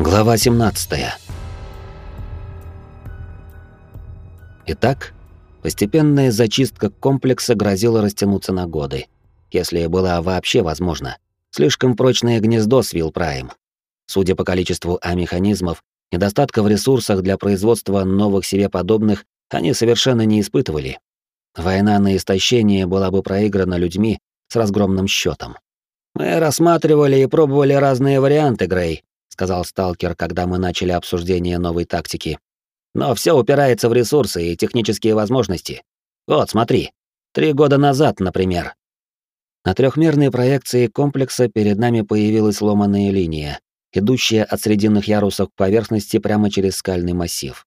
Глава 17. Итак, постепенная зачистка комплекса грозила растянуться на годы, если была вообще возможна. Слишком прочное гнездо свил Прайм. Судя по количеству А-механизмов, недостатка в ресурсах для производства новых себе подобных они совершенно не испытывали. Война на истощение была бы проиграна людьми с разгромным счетом. Мы рассматривали и пробовали разные варианты, Грей, сказал сталкер, когда мы начали обсуждение новой тактики. Но все упирается в ресурсы и технические возможности. Вот, смотри. Три года назад, например. На трехмерной проекции комплекса перед нами появилась ломаная линия, идущая от срединных ярусов к поверхности прямо через скальный массив.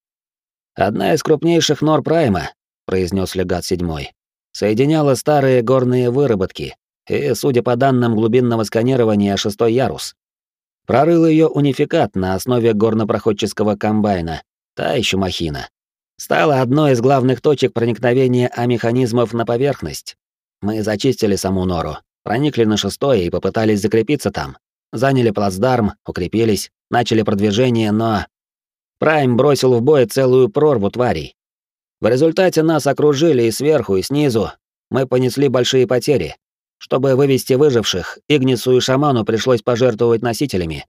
«Одна из крупнейших нор Прайма», — произнес легат седьмой, соединяла старые горные выработки и, судя по данным глубинного сканирования, шестой ярус. Прорыл ее унификат на основе горнопроходческого комбайна, та еще махина. Стала одной из главных точек проникновения А-механизмов на поверхность. Мы зачистили саму нору, проникли на шестой и попытались закрепиться там. Заняли плацдарм, укрепились, начали продвижение, но... Прайм бросил в бой целую прорву тварей. В результате нас окружили и сверху, и снизу. Мы понесли большие потери, чтобы вывести выживших, Игнису и шаману пришлось пожертвовать носителями.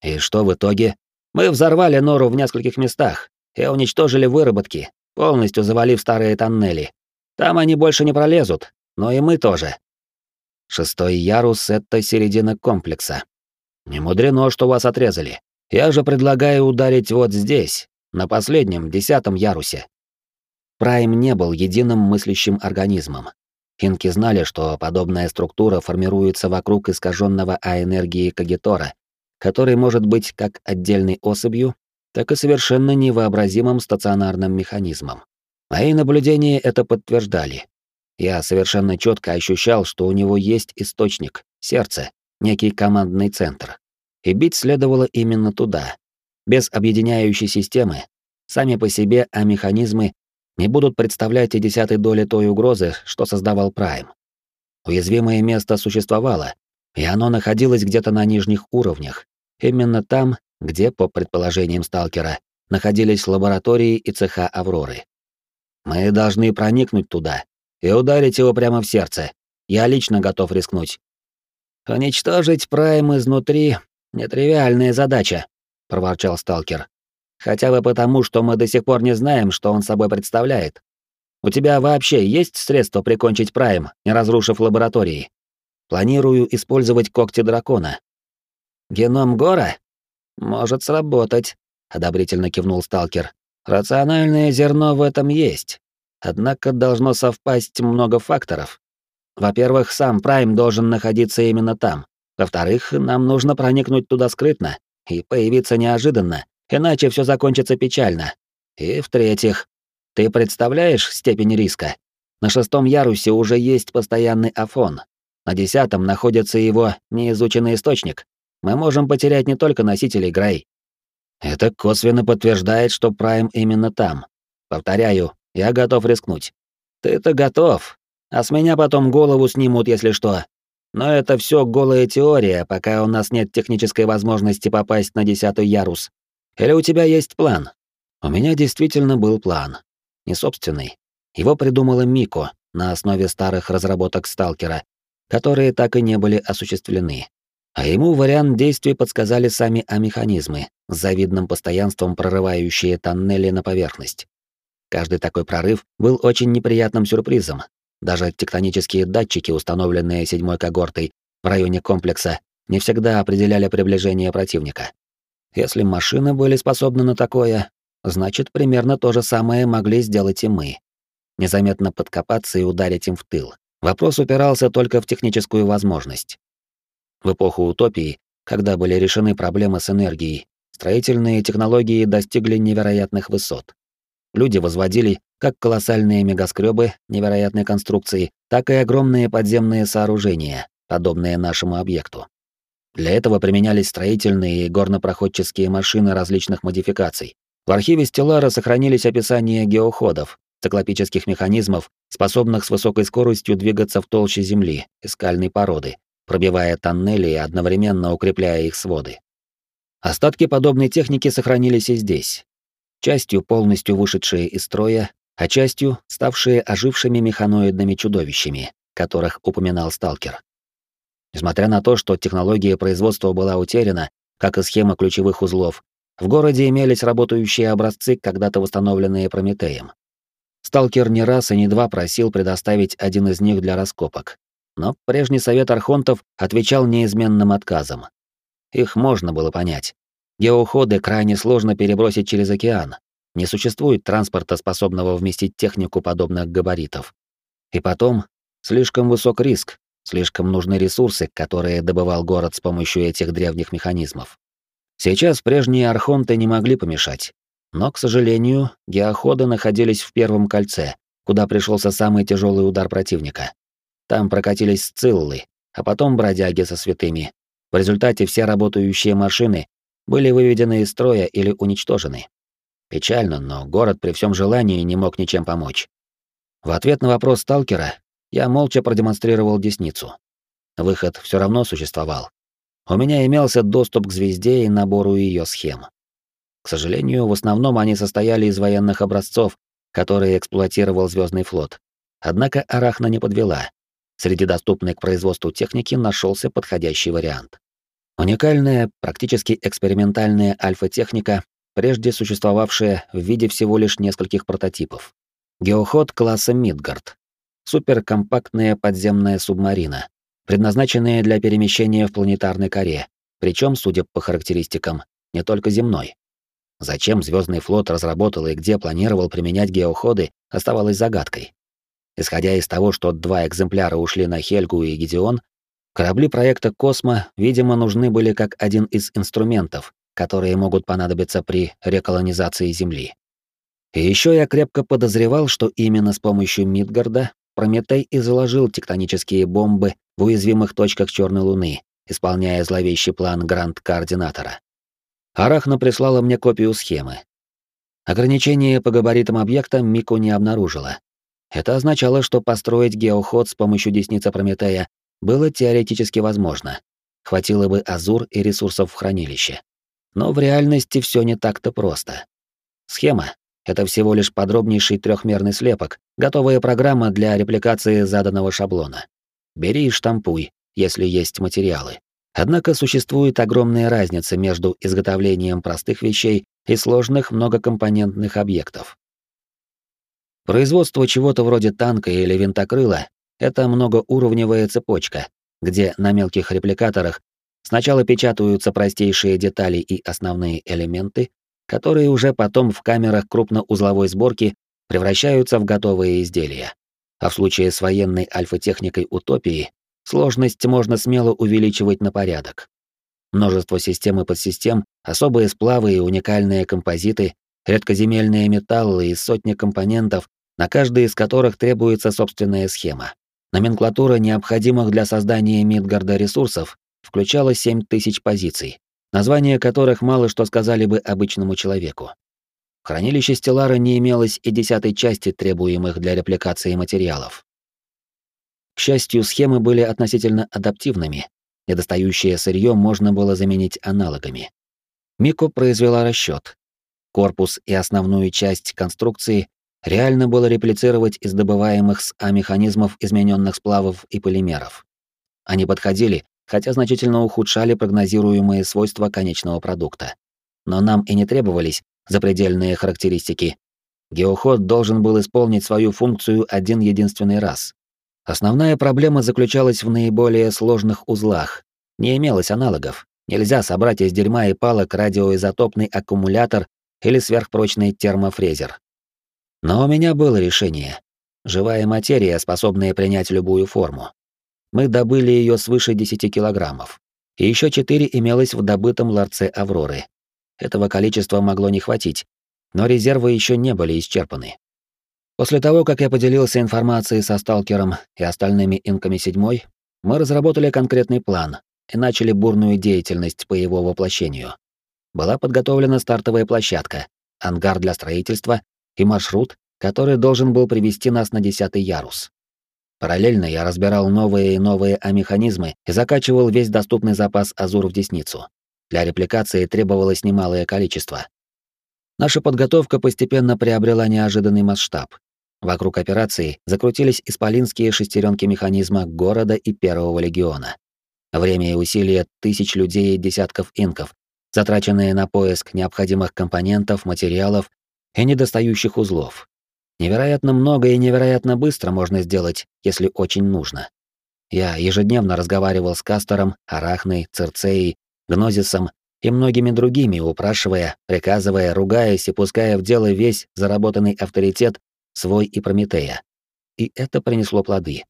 И что в итоге? Мы взорвали нору в нескольких местах и уничтожили выработки, полностью завалив старые тоннели. Там они больше не пролезут, но и мы тоже. Шестой ярус — это середина комплекса. Не мудрено, что вас отрезали. Я же предлагаю ударить вот здесь, на последнем, десятом ярусе. Прайм не был единым мыслящим организмом. Хинки знали, что подобная структура формируется вокруг искаженного А-энергии Кагитора, который может быть как отдельной особью, так и совершенно невообразимым стационарным механизмом. Мои наблюдения это подтверждали. Я совершенно четко ощущал, что у него есть источник, сердце, некий командный центр. И бить следовало именно туда. Без объединяющей системы, сами по себе А-механизмы не будут представлять и десятой доли той угрозы, что создавал Прайм. Уязвимое место существовало, и оно находилось где-то на нижних уровнях, именно там, где, по предположениям сталкера, находились лаборатории и цеха Авроры. Мы должны проникнуть туда и ударить его прямо в сердце. Я лично готов рискнуть. Уничтожить Прайм изнутри — нетривиальная задача, проворчал сталкер. Хотя бы потому, что мы до сих пор не знаем, что он собой представляет. У тебя вообще есть средства прикончить Прайм, не разрушив лаборатории? Планирую использовать когти дракона. Геном Гора? Может сработать, одобрительно кивнул сталкер. Рациональное зерно в этом есть. Однако должно совпасть много факторов. Во-первых, сам Прайм должен находиться именно там. Во-вторых, нам нужно проникнуть туда скрытно и появиться неожиданно, иначе все закончится печально. И в-третьих, ты представляешь степень риска? На шестом ярусе уже есть постоянный афон. На десятом находится его неизученный источник. Мы можем потерять не только носителей Грей. Это косвенно подтверждает, что Прайм именно там. Повторяю, я готов рискнуть. Ты-то готов, а с меня потом голову снимут, если что. Но это все голая теория, пока у нас нет технической возможности попасть на десятый ярус. Или у тебя есть план? У меня действительно был план. Не собственный. Его придумала Мико на основе старых разработок сталкера, которые так и не были осуществлены. А ему вариант действий подсказали сами А-механизмы, с завидным постоянством прорывающие тоннели на поверхность. Каждый такой прорыв был очень неприятным сюрпризом. Даже тектонические датчики, установленные седьмой когортой в районе комплекса, не всегда определяли приближение противника. Если машины были способны на такое, значит, примерно то же самое могли сделать и мы. Незаметно подкопаться и ударить им в тыл. Вопрос упирался только в техническую возможность. В эпоху утопии, когда были решены проблемы с энергией, строительные технологии достигли невероятных высот. Люди возводили как колоссальные мегаскребы невероятной конструкции, так и огромные подземные сооружения, подобные нашему объекту. Для этого применялись строительные и горнопроходческие машины различных модификаций. В архиве Стеллара сохранились описания геоходов, циклопических механизмов, способных с высокой скоростью двигаться в толще земли и скальной породы, пробивая тоннели и одновременно укрепляя их своды. Остатки подобной техники сохранились и здесь. Частью полностью вышедшие из строя, а частью ставшие ожившими механоидными чудовищами, которых упоминал сталкер. Несмотря на то, что технология производства была утеряна, как и схема ключевых узлов, в городе имелись работающие образцы, когда-то восстановленные Прометеем. Сталкер не раз и не два просил предоставить один из них для раскопок. Но прежний совет архонтов отвечал неизменным отказом. Их можно было понять. Геоходы крайне сложно перебросить через океан. Не существует транспорта, способного вместить технику подобных габаритов. И потом, слишком высок риск, слишком нужны ресурсы, которые добывал город с помощью этих древних механизмов. Сейчас прежние архонты не могли помешать. Но, к сожалению, геоходы находились в первом кольце, куда пришелся самый тяжелый удар противника. Там прокатились сциллы, а потом бродяги со святыми. В результате все работающие машины были выведены из строя или уничтожены. Печально, но город при всем желании не мог ничем помочь. В ответ на вопрос сталкера я молча продемонстрировал десницу. Выход все равно существовал. У меня имелся доступ к звезде и набору ее схем. К сожалению, в основном они состояли из военных образцов, которые эксплуатировал Звездный флот. Однако Арахна не подвела. Среди доступной к производству техники нашелся подходящий вариант. Уникальная, практически экспериментальная альфа-техника, прежде существовавшая в виде всего лишь нескольких прототипов. Геоход класса Мидгард. Суперкомпактная подземная субмарина, предназначенная для перемещения в планетарной коре, причем, судя по характеристикам, не только земной. Зачем Звездный флот разработал и где планировал применять геоходы, оставалось загадкой. Исходя из того, что два экземпляра ушли на Хельгу и Гедеон, корабли проекта «Космо», видимо, нужны были как один из инструментов, которые могут понадобиться при реколонизации Земли. И еще я крепко подозревал, что именно с помощью Мидгарда Прометей и заложил тектонические бомбы в уязвимых точках Черной Луны, исполняя зловещий план Гранд-координатора. Арахна прислала мне копию схемы. Ограничения по габаритам объекта Мику не обнаружила, это означало, что построить геоход с помощью десницы Прометея было теоретически возможно. Хватило бы азур и ресурсов в хранилище. Но в реальности все не так-то просто. Схема — это всего лишь подробнейший трехмерный слепок, готовая программа для репликации заданного шаблона. Бери и штампуй, если есть материалы. Однако существует огромная разница между изготовлением простых вещей и сложных многокомпонентных объектов. Производство чего-то вроде танка или винтокрыла — это многоуровневая цепочка, где на мелких репликаторах сначала печатаются простейшие детали и основные элементы, которые уже потом в камерах крупноузловой сборки превращаются в готовые изделия. А в случае с военной альфа-техникой утопии сложность можно смело увеличивать на порядок. Множество систем и подсистем, особые сплавы и уникальные композиты, редкоземельные металлы и сотни компонентов на каждой из которых требуется собственная схема. Номенклатура необходимых для создания Мидгарда ресурсов включала 7000 позиций, названия которых мало что сказали бы обычному человеку. В хранилище Стеллара не имелось и десятой части требуемых для репликации материалов. К счастью, схемы были относительно адаптивными, недостающее сырье можно было заменить аналогами. Мико произвела расчет. Корпус и основную часть конструкции реально было реплицировать из добываемых с А-механизмов измененных сплавов и полимеров. Они подходили, хотя значительно ухудшали прогнозируемые свойства конечного продукта. Но нам и не требовались запредельные характеристики. Геоход должен был исполнить свою функцию один единственный раз. Основная проблема заключалась в наиболее сложных узлах. Не имелось аналогов. Нельзя собрать из дерьма и палок радиоизотопный аккумулятор или сверхпрочный термофрезер. Но у меня было решение. Живая материя, способная принять любую форму. Мы добыли ее свыше 10 килограммов. И еще 4 имелось в добытом ларце Авроры. Этого количества могло не хватить, но резервы еще не были исчерпаны. После того, как я поделился информацией со сталкером и остальными инками седьмой, мы разработали конкретный план и начали бурную деятельность по его воплощению. Была подготовлена стартовая площадка, ангар для строительства и маршрут, который должен был привести нас на десятый ярус. Параллельно я разбирал новые и новые А-механизмы и закачивал весь доступный запас Азур в десницу. для репликации требовалось немалое количество. Наша подготовка постепенно приобрела неожиданный масштаб. Вокруг операции закрутились исполинские шестеренки механизма города и Первого легиона. Время и усилия тысяч людей и десятков инков, затраченные на поиск необходимых компонентов, материалов и недостающих узлов. Невероятно много и невероятно быстро можно сделать, если очень нужно. Я ежедневно разговаривал с Кастором, Арахной, Цирцеей, Гнозисом и многими другими, упрашивая, приказывая, ругаясь и пуская в дело весь заработанный авторитет свой и Прометея. И это принесло плоды.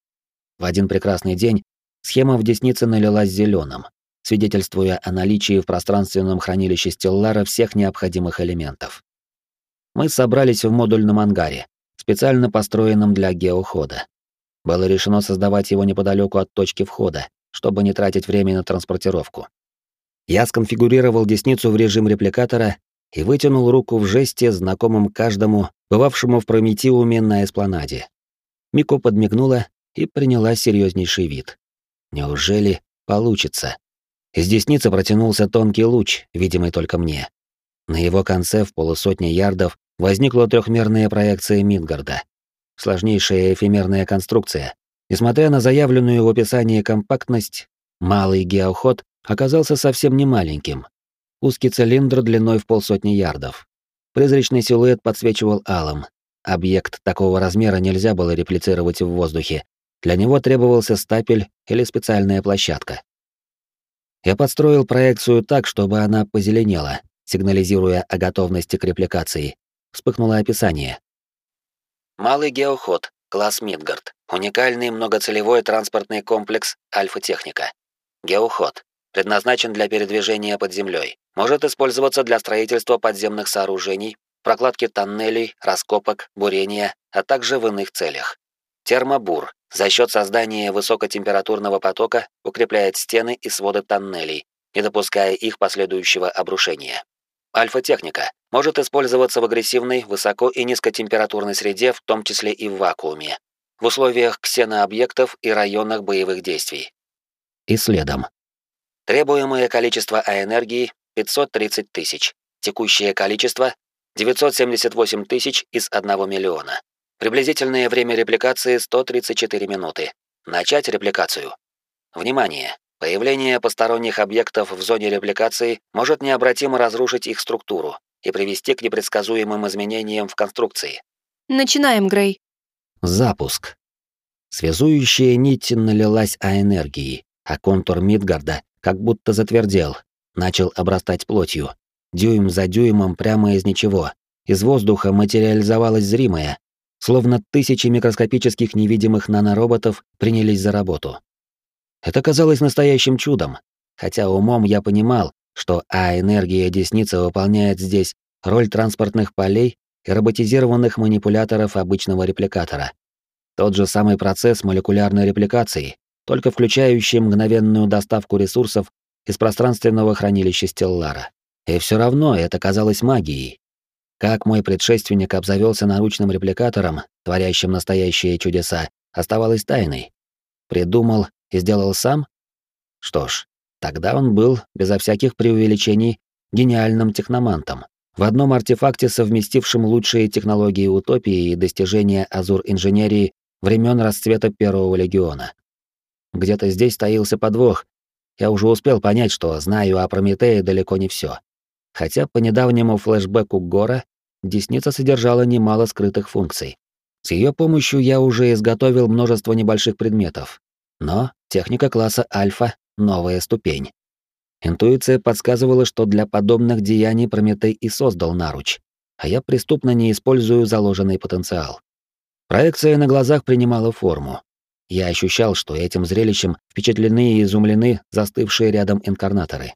В один прекрасный день схема в деснице налилась зеленым, свидетельствуя о наличии в пространственном хранилище Стеллара всех необходимых элементов. Мы собрались в модульном ангаре, специально построенном для геохода. Было решено создавать его неподалеку от точки входа, чтобы не тратить время на транспортировку. Я сконфигурировал десницу в режим репликатора и вытянул руку в жесте, знакомым каждому, бывавшему в Прометиуме на эспланаде. Мико подмигнула и приняла серьезнейший вид. Неужели получится? Из десницы протянулся тонкий луч, видимый только мне. На его конце в полусотни ярдов возникла трехмерная проекция Мидгарда. Сложнейшая эфемерная конструкция. Несмотря на заявленную в описании компактность, малый геоход оказался совсем не маленьким. Узкий цилиндр длиной в полсотни ярдов. Призрачный силуэт подсвечивал алым. Объект такого размера нельзя было реплицировать в воздухе. Для него требовался стапель или специальная площадка. Я подстроил проекцию так, чтобы она позеленела, сигнализируя о готовности к репликации. Вспыхнуло описание. Малый геоход, класс Мидгард. Уникальный многоцелевой транспортный комплекс Альфа-техника. Геоход предназначен для передвижения под землей. Может использоваться для строительства подземных сооружений, прокладки тоннелей, раскопок, бурения, а также в иных целях. Термобур за счет создания высокотемпературного потока укрепляет стены и своды тоннелей, не допуская их последующего обрушения. Альфа-техника может использоваться в агрессивной, высоко- и низкотемпературной среде, в том числе и в вакууме, в условиях ксенообъектов и районах боевых действий. И следом. Требуемое количество А-энергии 530 тысяч. Текущее количество 978 тысяч из 1 миллиона. Приблизительное время репликации 134 минуты. Начать репликацию. Внимание! Появление посторонних объектов в зоне репликации может необратимо разрушить их структуру и привести к непредсказуемым изменениям в конструкции. Начинаем, Грей. Запуск. Связующая нить налилась о энергии, а контур Мидгарда как будто затвердел, начал обрастать плотью. Дюйм за дюймом прямо из ничего. Из воздуха материализовалось зримое, словно тысячи микроскопических невидимых нанороботов принялись за работу. Это казалось настоящим чудом, хотя умом я понимал, что А-энергия десницы выполняет здесь роль транспортных полей и роботизированных манипуляторов обычного репликатора. Тот же самый процесс молекулярной репликации, только включающий мгновенную доставку ресурсов из пространственного хранилища Стеллара. И все равно это казалось магией. Как мой предшественник обзавелся наручным репликатором, творящим настоящие чудеса, оставалось тайной. Придумал и сделал сам? Что ж, тогда он был, безо всяких преувеличений, гениальным техномантом, в одном артефакте совместившим лучшие технологии утопии и достижения азур-инженерии времен расцвета Первого легиона. Где-то здесь таился подвох. Я уже успел понять, что знаю о Прометее далеко не все. Хотя по недавнему флешбеку Гора десница содержала немало скрытых функций. С ее помощью я уже изготовил множество небольших предметов. Но техника класса Альфа — новая ступень. Интуиция подсказывала, что для подобных деяний Прометей и создал наруч, а я преступно не использую заложенный потенциал. Проекция на глазах принимала форму. Я ощущал, что этим зрелищем впечатлены и изумлены застывшие рядом инкарнаторы.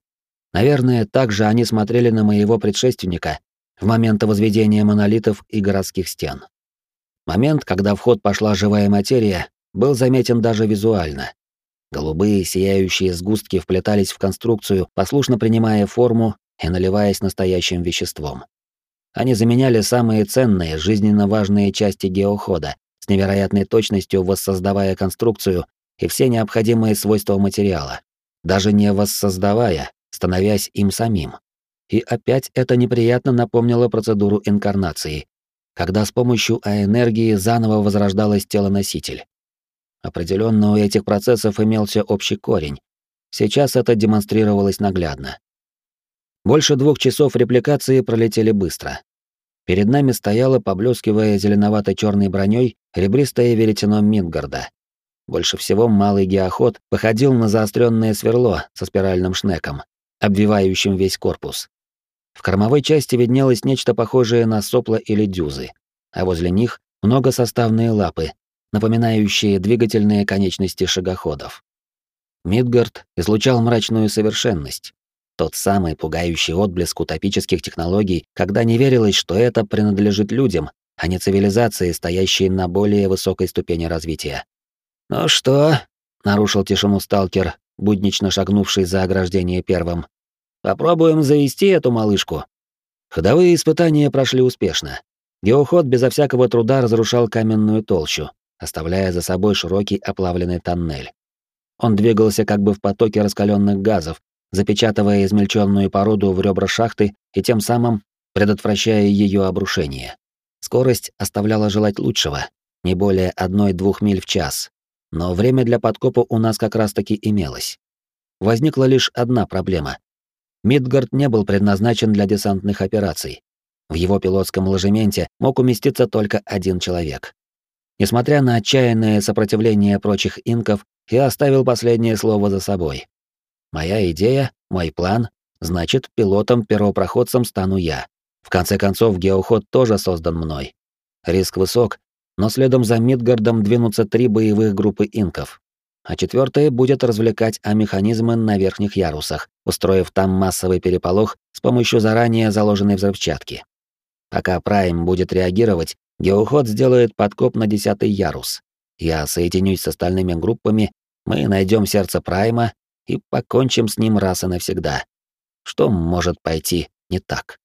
Наверное, так же они смотрели на моего предшественника в момент возведения монолитов и городских стен. Момент, когда в ход пошла живая материя, был заметен даже визуально. Голубые сияющие сгустки вплетались в конструкцию, послушно принимая форму и наливаясь настоящим веществом. Они заменяли самые ценные, жизненно важные части геохода, с невероятной точностью воссоздавая конструкцию и все необходимые свойства материала. Даже не воссоздавая, становясь им самим. И опять это неприятно напомнило процедуру инкарнации, когда с помощью А-энергии заново возрождалось тело-носитель. Определенно у этих процессов имелся общий корень. Сейчас это демонстрировалось наглядно. Больше двух часов репликации пролетели быстро. Перед нами стояла, поблескивая зеленовато-черной броней, ребристое веретено Мидгарда. Больше всего малый геоход походил на заостренное сверло со спиральным шнеком, обвивающим весь корпус. В кормовой части виднелось нечто похожее на сопла или дюзы, а возле них многосоставные лапы, напоминающие двигательные конечности шагоходов. Мидгард излучал мрачную совершенность. Тот самый пугающий отблеск утопических технологий, когда не верилось, что это принадлежит людям, а не цивилизации, стоящей на более высокой ступени развития. «Ну что?» — нарушил тишину сталкер, буднично шагнувший за ограждение первым. «Попробуем завести эту малышку». Ходовые испытания прошли успешно. Геоход безо всякого труда разрушал каменную толщу, оставляя за собой широкий оплавленный тоннель. Он двигался как бы в потоке раскаленных газов, запечатывая измельченную породу в ребра шахты и тем самым предотвращая ее обрушение. Скорость оставляла желать лучшего, не более одной-двух миль в час. Но время для подкопа у нас как раз-таки имелось. Возникла лишь одна проблема. Мидгард не был предназначен для десантных операций. В его пилотском ложементе мог уместиться только один человек. Несмотря на отчаянное сопротивление прочих инков, я оставил последнее слово за собой. Моя идея, мой план, значит, пилотом-первопроходцем стану я. В конце концов, геоход тоже создан мной. Риск высок, но следом за Мидгардом двинутся три боевых группы инков. А четвертая будет развлекать А-механизмы на верхних ярусах, устроив там массовый переполох с помощью заранее заложенной взрывчатки. Пока Прайм будет реагировать, геоход сделает подкоп на десятый ярус. Я соединюсь с остальными группами, мы найдем сердце Прайма и покончим с ним раз и навсегда. Что может пойти не так?